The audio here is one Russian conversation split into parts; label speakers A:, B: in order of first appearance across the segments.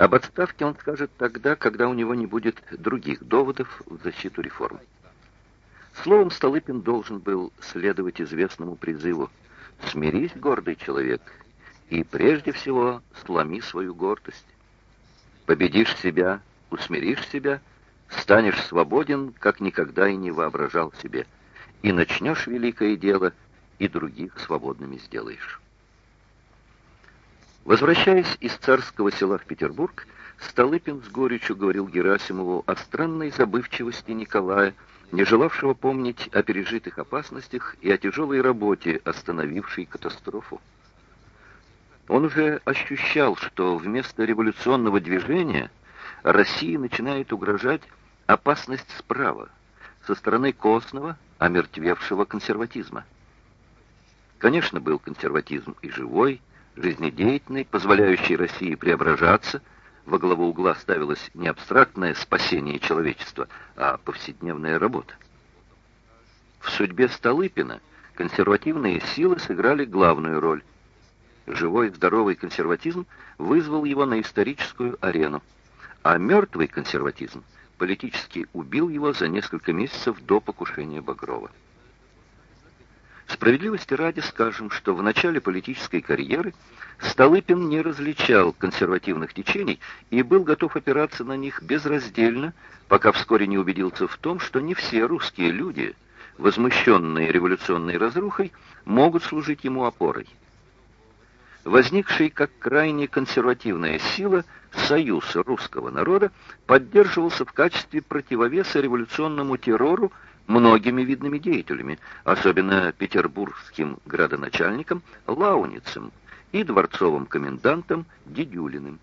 A: Об отставке он скажет тогда, когда у него не будет других доводов в защиту реформ. Словом, Столыпин должен был следовать известному призыву «Смирись, гордый человек, и прежде всего сломи свою гордость. Победишь себя, усмиришь себя, станешь свободен, как никогда и не воображал себе, и начнешь великое дело, и других свободными сделаешь». Возвращаясь из царского села в Петербург, Столыпин с горечью говорил Герасимову о странной забывчивости Николая, не желавшего помнить о пережитых опасностях и о тяжелой работе, остановившей катастрофу. Он уже ощущал, что вместо революционного движения России начинает угрожать опасность справа, со стороны костного, омертвевшего консерватизма. Конечно, был консерватизм и живой, жизнедеятельный, позволяющий России преображаться, во главу угла ставилось не абстрактное спасение человечества, а повседневная работа. В судьбе Столыпина консервативные силы сыграли главную роль. Живой здоровый консерватизм вызвал его на историческую арену, а мертвый консерватизм политически убил его за несколько месяцев до покушения Багрова. Справедливости ради скажем, что в начале политической карьеры Столыпин не различал консервативных течений и был готов опираться на них безраздельно, пока вскоре не убедился в том, что не все русские люди, возмущенные революционной разрухой, могут служить ему опорой. Возникший как крайне консервативная сила Союз русского народа поддерживался в качестве противовеса революционному террору многими видными деятелями, особенно петербургским градоначальником Лауницем и дворцовым комендантом Дедюлиным.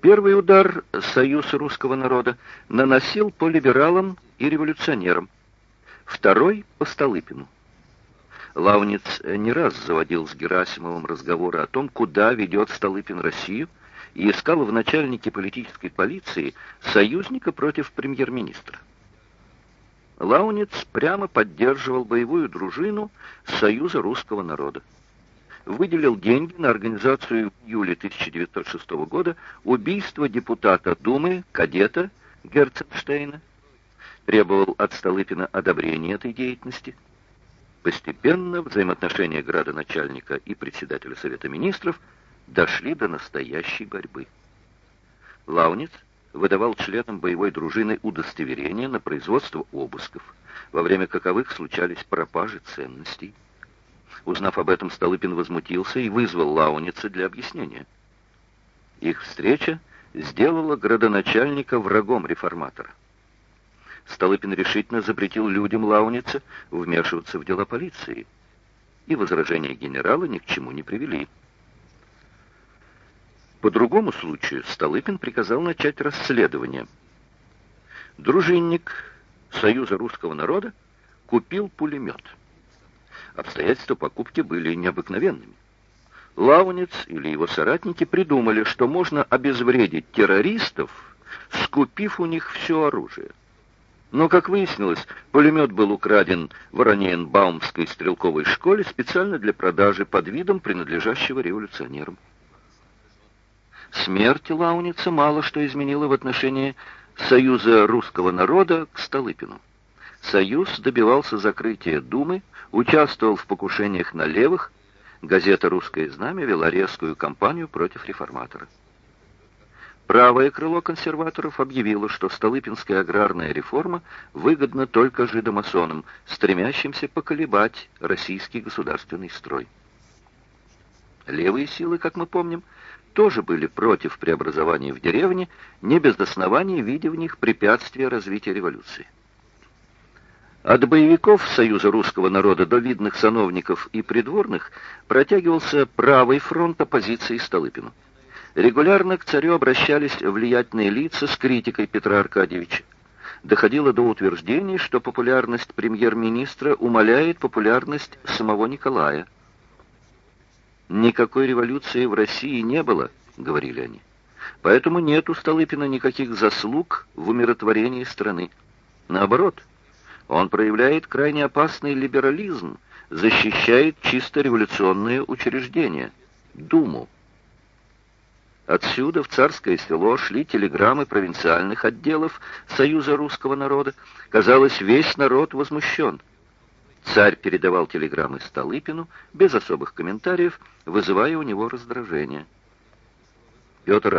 A: Первый удар Союз русского народа наносил по либералам и революционерам, второй — по Столыпину. Лауниц не раз заводил с Герасимовым разговоры о том, куда ведет Столыпин Россию, и искал в начальнике политической полиции союзника против премьер-министра. Лауниц прямо поддерживал боевую дружину Союза русского народа. Выделил деньги на организацию в июле 1906 года убийства депутата Думы, кадета Герценштейна. Требовал от Столыпина одобрения этой деятельности. Постепенно взаимоотношения градоначальника и председателя Совета Министров дошли до настоящей борьбы. Лауниц выдавал членам боевой дружины удостоверения на производство обысков, во время каковых случались пропажи ценностей. Узнав об этом, Столыпин возмутился и вызвал Лауница для объяснения. Их встреча сделала градоначальника врагом реформатора. Столыпин решительно запретил людям Лауница вмешиваться в дела полиции, и возражения генерала ни к чему не привели. По другому случаю Столыпин приказал начать расследование. Дружинник Союза русского народа купил пулемет. Обстоятельства покупки были необыкновенными. Лаунец или его соратники придумали, что можно обезвредить террористов, скупив у них все оружие. Но, как выяснилось, пулемет был украден в Ораниенбаумской стрелковой школе специально для продажи под видом принадлежащего революционерам. Смерть Лауница мало что изменила в отношении Союза русского народа к Столыпину. Союз добивался закрытия Думы, участвовал в покушениях на левых, газета «Русское знамя» вела резкую кампанию против реформатора. Правое крыло консерваторов объявило, что Столыпинская аграрная реформа выгодна только жидомасонам, стремящимся поколебать российский государственный строй. Левые силы, как мы помним, тоже были против преобразования в деревне, не без оснований видя в них препятствие развития революции. От боевиков Союза русского народа до видных сановников и придворных протягивался правый фронт оппозиции Столыпину. Регулярно к царю обращались влиятельные лица с критикой Петра Аркадьевича. Доходило до утверждений, что популярность премьер-министра умаляет популярность самого Николая – Никакой революции в России не было, говорили они. Поэтому нет у Столыпина никаких заслуг в умиротворении страны. Наоборот, он проявляет крайне опасный либерализм, защищает чисто революционные учреждения, Думу. Отсюда в царское село шли телеграммы провинциальных отделов Союза русского народа. Казалось, весь народ возмущен. Царь передавал телеграммы Столыпину без особых комментариев, вызывая у него раздражение. Петр